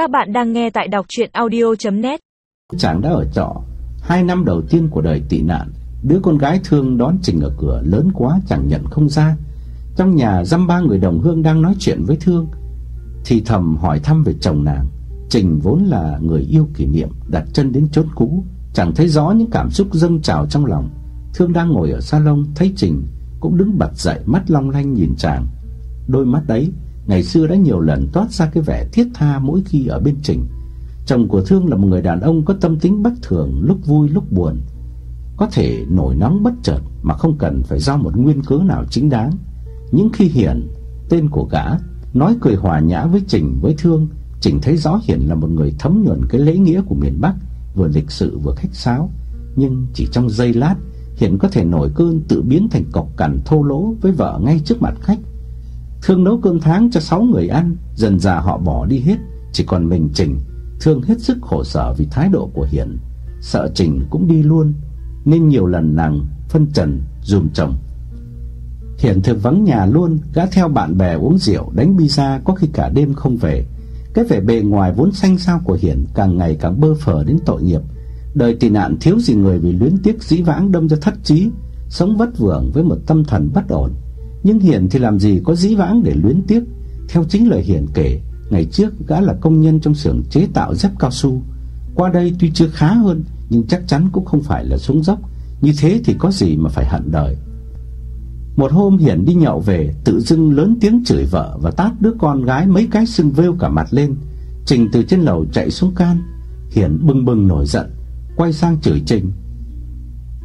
Các bạn đang nghe tại đọc chuyện audio.net Chàng đã ở trọ, Hai năm đầu tiên của đời tị nạn, Đứa con gái thương đón Trình ở cửa Lớn quá chẳng nhận không ra. Trong nhà dăm ba người đồng hương đang nói chuyện với Thương. Thì thầm hỏi thăm về chồng nàng. Trình vốn là người yêu kỷ niệm, Đặt chân đến chốn cũ, Chẳng thấy rõ những cảm xúc dâng trào trong lòng. Thương đang ngồi ở salon, Thấy Trình, cũng đứng bật dậy, Mắt long lanh nhìn chàng. Đôi mắt đấy ngày xưa đã nhiều lần toát ra cái vẻ thiết tha mỗi khi ở bên Trình. Chồng của Thương là một người đàn ông có tâm tính bất thường, lúc vui lúc buồn, có thể nổi nóng bất chợt mà không cần phải do một nguyên cớ nào chính đáng. Những khi Hiển, tên của gã, nói cười hòa nhã với Trình với Thương, Trình thấy rõ Hiển là một người thấm nhuần cái lễ nghĩa của miền Bắc, vừa lịch sự vừa khách sáo, nhưng chỉ trong giây lát, Hiển có thể nổi cơn tự biến thành cọc cằn thô lỗ với vợ ngay trước mặt khách Thương nấu cơm tháng cho 6 người ăn, dần dà họ bỏ đi hết, chỉ còn mình Trình. Thương hết sức khổ sở vì thái độ của Hiển, sợ Trình cũng đi luôn, nên nhiều lần nàng phân trần dùm chồng. Hiển thường vắng nhà luôn, gã theo bạn bè uống rượu, đánh pizza có khi cả đêm không về. Cái vẻ bề ngoài vốn xanh xao của Hiển càng ngày càng bơ phờ đến tội nghiệp. Đời tị nạn thiếu gì người vì luyến tiếc dĩ vãng đâm cho thất trí, sống vất vưởng với một tâm thần bất ổn. Nhưng Hiển thì làm gì có dĩ vãng để luyến tiếc? Theo chính lời Hiển kể Ngày trước gã là công nhân trong xưởng chế tạo dép cao su. Qua đây tuy chưa khá hơn Nhưng chắc chắn cũng không phải là xuống dốc. Như thế thì có gì mà phải hận đời? Một hôm Hiển đi nhậu về Tự dưng lớn tiếng chửi vợ Và tát đứa con gái mấy cái sưng vêu cả mặt lên. Trình từ trên lầu chạy xuống can. Hiển bừng bừng nổi giận Quay sang chửi Trình.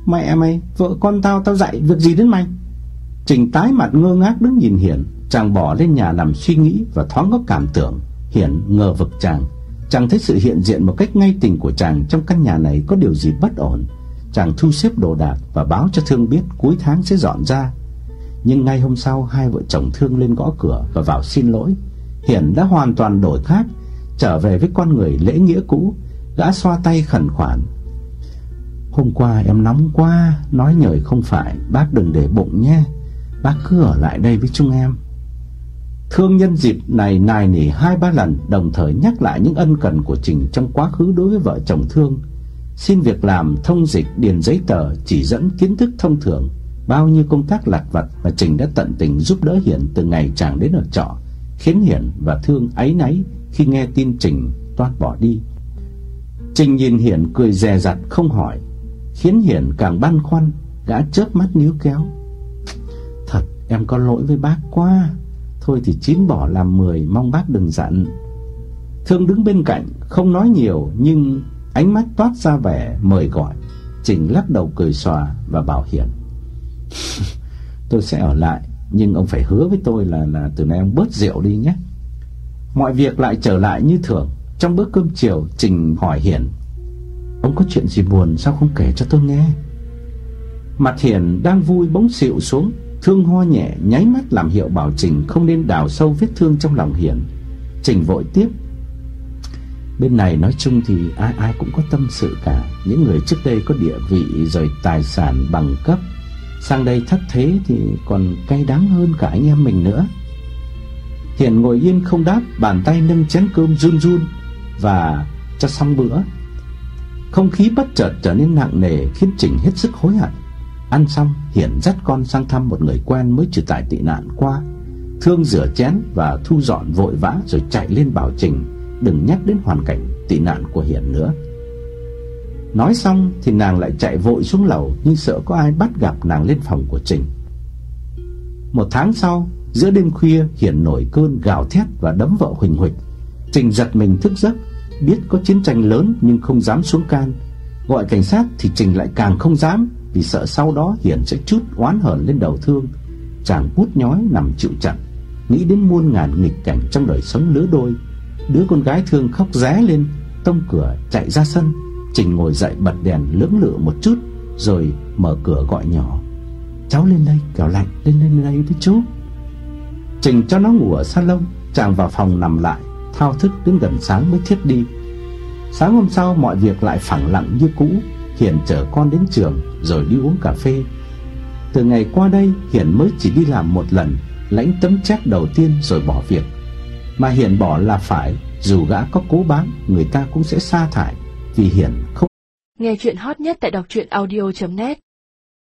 Mẹ mày, vợ con tao tao dạy Việc gì đến mày? Trình tái mặt ngơ ngác đứng nhìn Hiển, chàng bỏ lên nhà nằm suy nghĩ và thoáng có cảm tưởng. Hiển ngờ vực chàng, chàng thấy sự hiện diện một cách ngay tình của chàng trong căn nhà này có điều gì bất ổn. Chàng thu xếp đồ đạc và báo cho Thương biết cuối tháng sẽ dọn ra. Nhưng ngay hôm sau hai vợ chồng Thương lên gõ cửa và vào xin lỗi. Hiển đã hoàn toàn đổi khác, trở về với con người lễ nghĩa cũ, gã xoa tay khẩn khoản. Hôm qua em nóng quá, nói nhời không phải, bác đừng để bụng nhé. Bác cứ ở lại đây với chúng em. Thương nhân dịp này nài nỉ hai ba lần Đồng thời nhắc lại những ân cần của Trình Trong quá khứ đối với vợ chồng Thương. Xin việc làm, thông dịch, điền giấy tờ Chỉ dẫn kiến thức thông thường. Bao nhiêu công tác lặt vặt Mà Trình đã tận tình giúp đỡ Hiển Từ ngày chàng đến ở trọ Khiến Hiển và Thương áy náy Khi nghe tin Trình toát bỏ đi. Trình nhìn Hiển cười dè dặt không hỏi Khiến Hiển càng băn khoăn Gã chớp mắt níu kéo. Em có lỗi với bác quá. Thôi thì chín bỏ làm mười, Mong bác đừng giận. Thương đứng bên cạnh, không nói nhiều, Nhưng ánh mắt toát ra vẻ mời gọi. Trình lắc đầu cười xòa Và bảo Hiển Tôi sẽ ở lại, Nhưng ông phải hứa với tôi là là từ nay ông bớt rượu đi nhé. Mọi việc lại trở lại như thường. Trong bữa cơm chiều, Trình hỏi Hiển Ông có chuyện gì buồn sao không kể cho tôi nghe? Mặt Hiển đang vui bỗng xịu xuống. Thương ho nhẹ nháy mắt làm hiệu bảo Trình không nên đào sâu vết thương trong lòng Hiển. Trình vội tiếp. Bên này nói chung thì ai ai cũng có tâm sự cả. Những người trước đây có địa vị rồi tài sản bằng cấp. Sang đây thất thế thì còn cay đắng hơn cả anh em mình nữa. Hiển ngồi yên không đáp, bàn tay nâng chén cơm run run và cho xong bữa. Không khí bất chợt trở nên nặng nề khiến Trình hết sức hối hận. Ăn xong, Hiển dắt con sang thăm một người quen mới trừ tại tị nạn qua. Thương rửa chén và thu dọn vội vã Rồi chạy lên bảo Trình, Đừng nhắc đến hoàn cảnh tị nạn của Hiển nữa. Nói xong thì nàng lại chạy vội xuống lầu Nhưng sợ có ai bắt gặp nàng lên phòng của Trình. Một tháng sau, Giữa đêm khuya, Hiển nổi cơn gào thét và đấm vợ huỳnh huỳnh. Trình giật mình thức giấc, Biết có chiến tranh lớn nhưng không dám xuống can. Gọi cảnh sát thì Trình lại càng không dám vì sợ sau đó hiền sẽ chút oán hờn lên đầu thương. Chàng bút nhói nằm chịu trận, nghĩ đến muôn ngàn nghịch cảnh trong đời sống lứa đôi. Đứa con gái thương khóc ré lên, tông cửa chạy ra sân. Trình ngồi dậy bật đèn lưỡng lự một chút, rồi mở cửa gọi nhỏ. Cháu lên đây, kẻo lạnh, lên lên đây với chú. Trình cho nó ngủ ở salon, chàng vào phòng nằm lại, thao thức đến gần sáng mới thiết đi. Sáng hôm sau mọi việc lại phẳng lặng như cũ, Hiển chở con đến trường rồi đi uống cà phê. Từ ngày qua đây Hiển mới chỉ đi làm một lần, lãnh tấm chắc đầu tiên rồi bỏ việc. Mà Hiển bỏ là phải, Dù gã có cố bám Người ta cũng sẽ sa thải Vì Hiển không Nghe chuyện hot nhất tại đọc truyện audio.net